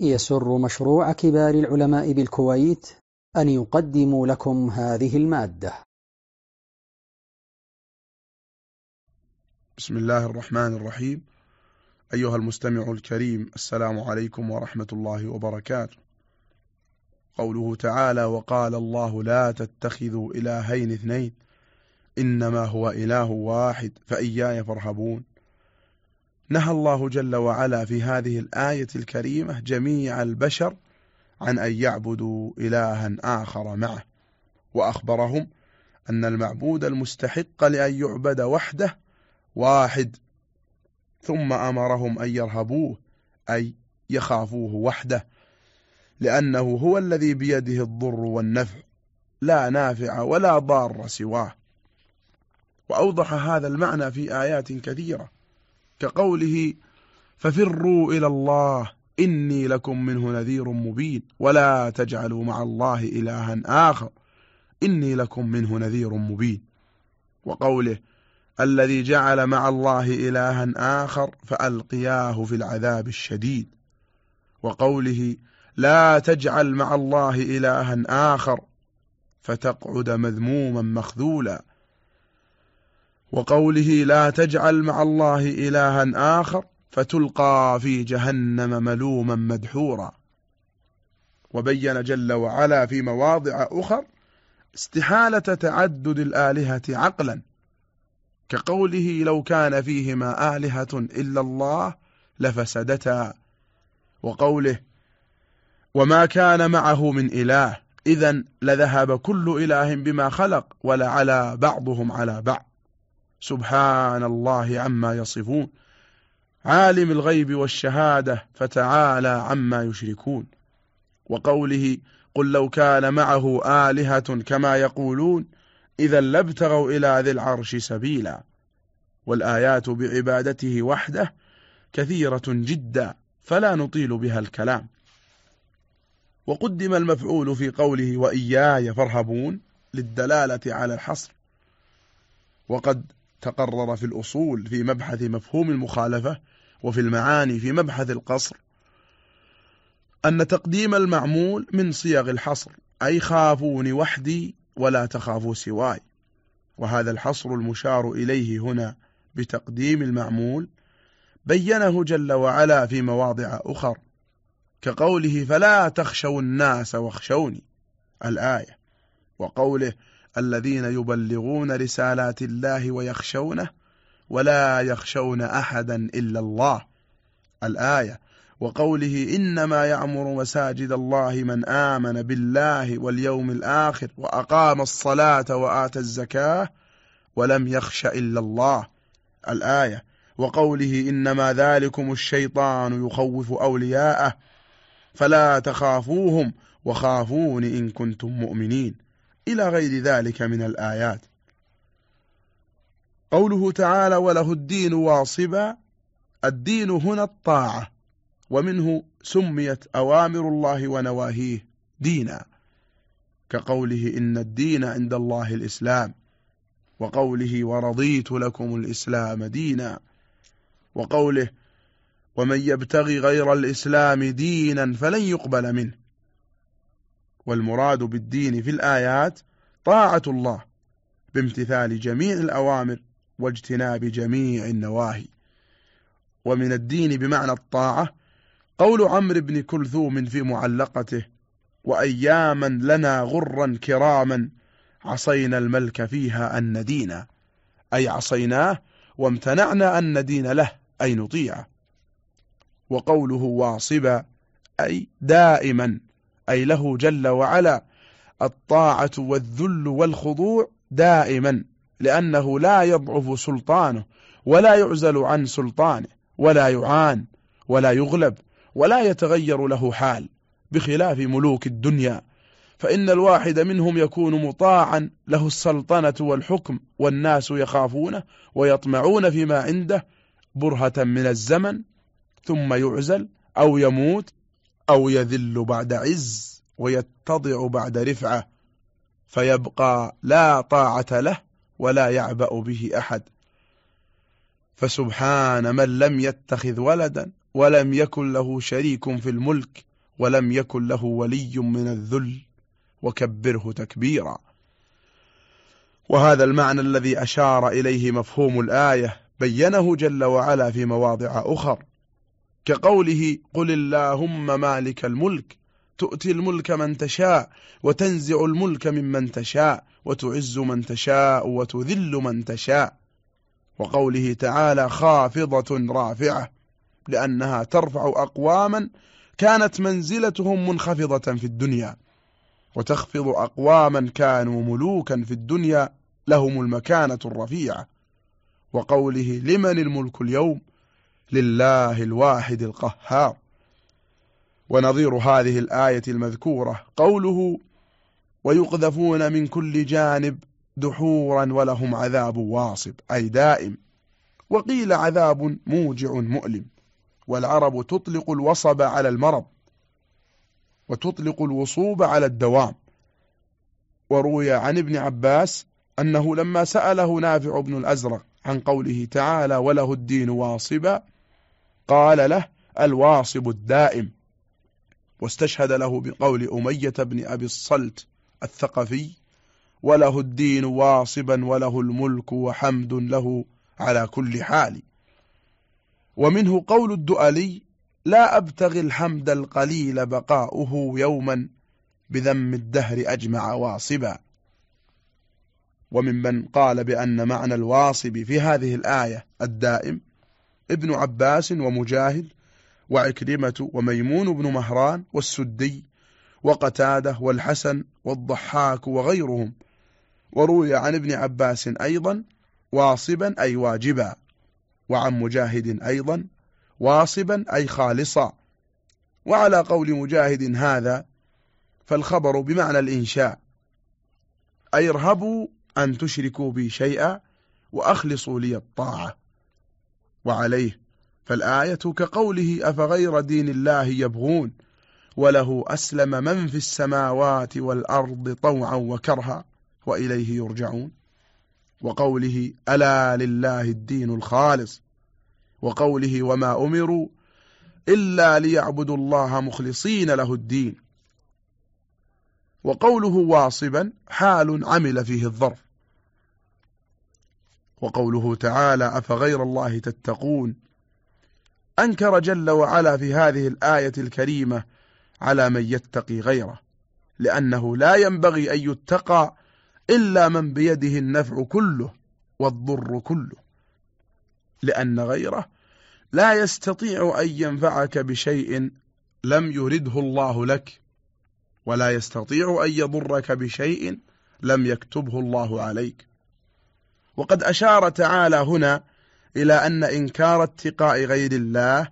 يسر مشروع كبار العلماء بالكويت أن يقدم لكم هذه المادة. بسم الله الرحمن الرحيم. أيها المستمع الكريم السلام عليكم ورحمة الله وبركاته. قوله تعالى وقال الله لا تتخذوا إلهين اثنين إنما هو إله واحد فإياي فارهبون. نهى الله جل وعلا في هذه الآية الكريمة جميع البشر عن أن يعبدوا إلها آخر معه وأخبرهم أن المعبود المستحق لأن يعبد وحده واحد ثم أمرهم أن يرهبوه أي يخافوه وحده لأنه هو الذي بيده الضر والنفع لا نافع ولا ضار سواه. وأوضح هذا المعنى في آيات كثيرة. كقوله ففروا إلى الله إني لكم منه نذير مبين ولا تجعلوا مع الله إلها آخر إني لكم منه نذير مبين. وقوله الذي جعل مع الله إلها آخر فألقياه في العذاب الشديد. وقوله لا تجعل مع الله إلها آخر فتقعد مذموما مخذولا. وقوله لا تجعل مع الله إلها آخر فتلقى في جهنم ملوما مدحورا. وبين جل وعلا في مواضع أخر استحالة تعدد الآلهة عقلا. كقوله لو كان فيهما آلهة إلا الله لفسدتا. وقوله وما كان معه من إله إذا لذهب كل إله بما خلق ولعلى بعضهم على بعض. سبحان الله عما يصفون. عالم الغيب والشهادة فتعالى عما يشركون. وقوله قل لو كان معه آلهة كما يقولون إذا لابتغوا إلى ذي العرش سبيلا. والآيات بعبادته وحده كثيرة جدا فلا نطيل بها الكلام. وقدم المفعول في قوله وإياي فارهبون للدلالة على الحصر. وقد تقرر في الأصول في مبحث مفهوم المخالفة وفي المعاني في مبحث القصر أن تقديم المعمول من صيغ الحصر أي خافوني وحدي ولا تخافوا سواي. وهذا الحصر المشار إليه هنا بتقديم المعمول بينه جل وعلا في مواضع أخر كقوله فلا تخشوا الناس واخشوني الآية وقوله الذين يبلغون رسالات الله ويخشونه ولا يخشون أحدا إلا الله. الآية وقوله إنما يعمر مساجد الله من آمن بالله واليوم الآخر وأقام الصلاة وآتى الزكاة ولم يخش إلا الله. الآية وقوله إنما ذلكم الشيطان يخوف أولياءه فلا تخافوهم وخافون إن كنتم مؤمنين. إلى غير ذلك من الآيات. قوله تعالى وله الدين واصبا الدين هنا الطاعة ومنه سميت أوامر الله ونواهيه دينا كقوله إن الدين عند الله الإسلام وقوله ورضيت لكم الإسلام دينا وقوله ومن يبتغي غير الإسلام دينا فلن يقبل منه. والمراد بالدين في الآيات طاعة الله بامتثال جميع الأوامر واجتناب جميع النواهي. ومن الدين بمعنى الطاعة قول عمرو بن كلثوم في معلقته وأياما لنا غرا كراما عصينا الملك فيها أن ندينا أي عصيناه وامتنعنا أن ندين له أي نطيعه. وقوله واصبا أي دائما. أي له جل وعلا الطاعة والذل والخضوع دائما لأنه لا يضعف سلطانه ولا يعزل عن سلطانه ولا يعان ولا يغلب ولا يتغير له حال بخلاف ملوك الدنيا. فإن الواحد منهم يكون مطاعا له السلطنة والحكم والناس يخافونه ويطمعون فيما عنده برهة من الزمن ثم يعزل أو يموت أو يذل بعد عز ويتضع بعد رفعة فيبقى لا طاعة له ولا يعبأ به أحد. فسبحان من لم يتخذ ولدا ولم يكن له شريك في الملك ولم يكن له ولي من الذل وكبره تكبيرا. وهذا المعنى الذي أشار إليه مفهوم الآية بينه جل وعلا في مواضع أخر. كقوله قل اللهم مالك الملك تؤتي الملك من تشاء وتنزع الملك ممن تشاء وتعز من تشاء وتذل من تشاء. وقوله تعالى خافضة رافعة لأنها ترفع أقواما كانت منزلتهم منخفضة في الدنيا. وتخفض أقواما كانوا ملوكا في الدنيا لهم المكانة الرفيعة. وقوله لمن الملك اليوم لله الواحد القهار. ونظير هذه الآية المذكورة. قوله ويقذفون من كل جانب دحورا ولهم عذاب واصب أي دائم. وقيل عذاب موجع مؤلم. والعرب تطلق الوصب على المرض وتطلق الوصوب على الدوام. وروي عن ابن عباس أنه لما سأله نافع بن الأزرق عن قوله تعالى وله الدين واصبا قال له الواصب الدائم. واستشهد له بقول أمية بن أبي الصلت الثقفي وله الدين واصبا وله الملك وحمد له على كل حال. ومنه قول الدؤلي لا أبتغي الحمد القليل بقاؤه يوما بذم الدهر أجمع واصبا. وممن قال بأن معنى الواصب في هذه الآية الدائم ابن عباس ومجاهد وعكرمة وميمون بن مهران والسدي وقتادة والحسن والضحاك وغيرهم. وروي عن ابن عباس أيضا واصبا أي واجبا وعن مجاهد أيضا واصبا أي خالصا. وعلى قول مجاهد هذا فالخبر بمعنى الإنشاء. أي ارهبوا أن تشركوا بي شيئا وأخلصوا لي الطاعة. وعليه. فالآية كقوله أفغير دين الله يبغون وله أسلم من في السماوات والأرض طوعا وكرها وإليه يرجعون. وقوله ألا لله الدين الخالص. وقوله وما أمروا إلا ليعبدوا الله مخلصين له الدين. وقوله واصبا حال عمل فيه الظرف. وقوله تعالى أفغير الله تتقون. أنكر جل وعلا في هذه الآية الكريمة على من يتقي غيره لأنه لا ينبغي أن يتقى إلا من بيده النفع كله والضر كله لأن غيره لا يستطيع أن ينفعك بشيء لم يرده الله لك ولا يستطيع أن يضرك بشيء لم يكتبه الله عليك. وقد أشار تعالى هنا إلى أن إنكار اتقاء غير الله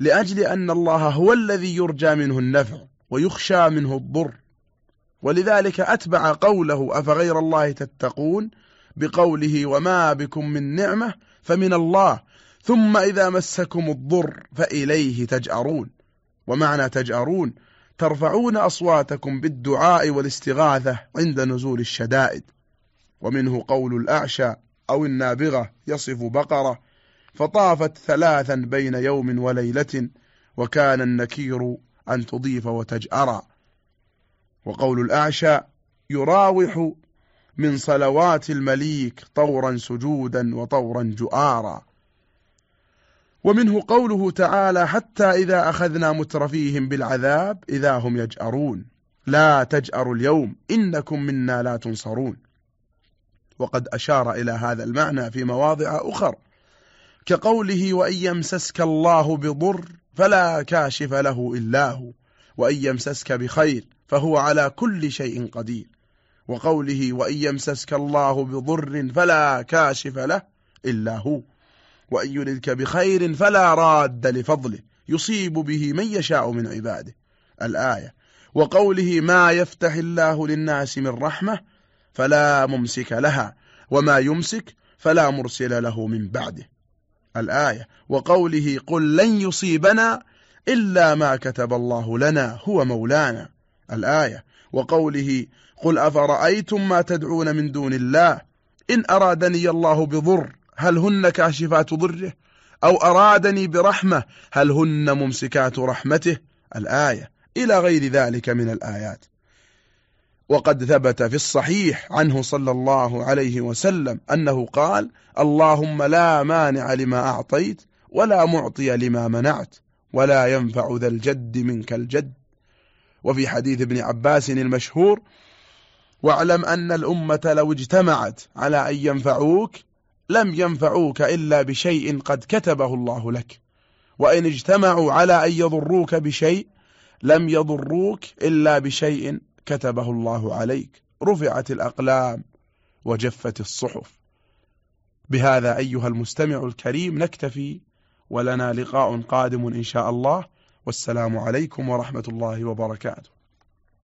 لأجل أن الله هو الذي يرجى منه النفع ويخشى منه الضر. ولذلك أتبع قوله أفغير الله تتقون بقوله وما بكم من نعمة فمن الله ثم إذا مسكم الضر فإليه تجأرون. ومعنى تجأرون ترفعون أصواتكم بالدعاء والاستغاثة عند نزول الشدائد. ومنه قول الأعشى أو النابغة يصف بقرة فطافت ثلاثا بين يوم وليلة وكان النكير أن تضيف وتجأر. وقول الأعشى يراوح من صلوات المليك طورا سجودا وطورا جؤارا. ومنه قوله تعالى حتى إذا أخذنا مترفيهم بالعذاب إذا هم يجأرون. لا تجأروا اليوم إنكم منا لا تنصرون. وقد أشار إلى هذا المعنى في مواضع أخر. كقوله وإن يمسسك الله بضر فلا كاشف له إلا هو وإن يمسسك بخير فهو على كل شيء قدير. وقوله وإن يمسسك الله بضر فلا كاشف له إلا هو وإن يردك بخير فلا راد لفضله يصيب به من يشاء من عباده. الآية وقوله ما يفتح الله للناس من رحمة فلا ممسك لها وما يمسك فلا مرسل له من بعده. الآية وقوله قل لن يصيبنا إلا ما كتب الله لنا هو مولانا. الآية وقوله قل أفرأيتم ما تدعون من دون الله؟ إن أرادني الله بضر هل هن كاشفات ضره؟ أو أرادني برحمة هل هن ممسكات رحمته؟ الآية إلى غير ذلك من الآيات. وقد ثبت في الصحيح عنه صلى الله عليه وسلم أنه قال اللهم لا مانع لما أعطيت ولا معطي لما منعت ولا ينفع ذا الجد منك الجد. وفي حديث ابن عباس المشهور واعلم أن الأمة لو اجتمعت على أن ينفعوك لم ينفعوك إلا بشيء قد كتبه الله لك. وإن اجتمعوا على أن يضروك بشيء لم يضروك إلا بشيء كتبه الله عليك. رفعت الأقلام وجفت الصحف. بهذا أيها المستمع الكريم نكتفي ولنا لقاء قادم إن شاء الله. والسلام عليكم ورحمة الله وبركاته.